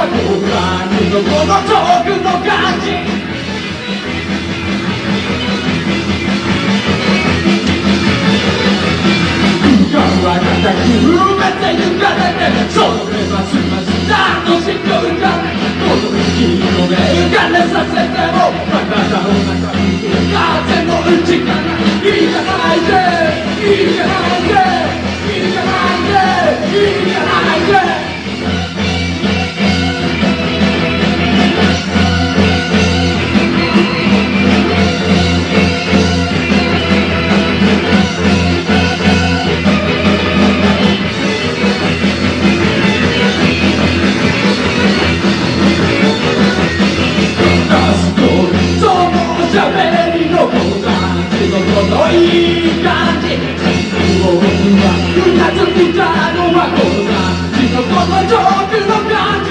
のこのトークの感じは固く埋めてゆかれてそれはすました楽しく浮かれこの息の目浮かれさせても体の中に風の内から行かないで行かないで行かないで行かないでいい感じ僕はうなずいたのはこの感じ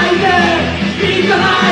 ないでいかない